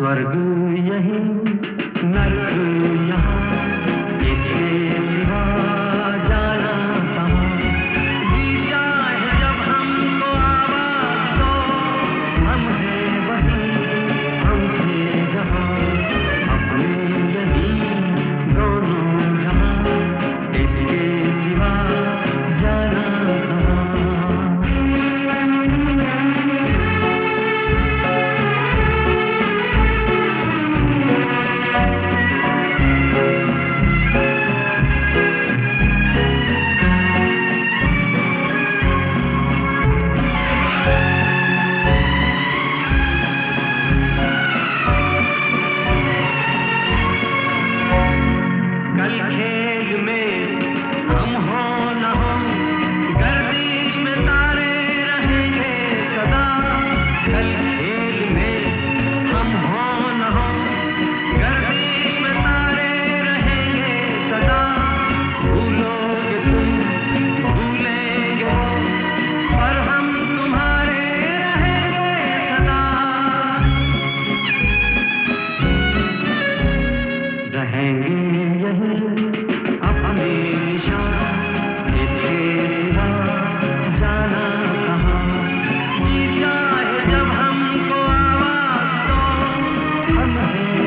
स्वर्ग यही नर्क यहाँ जाना I'm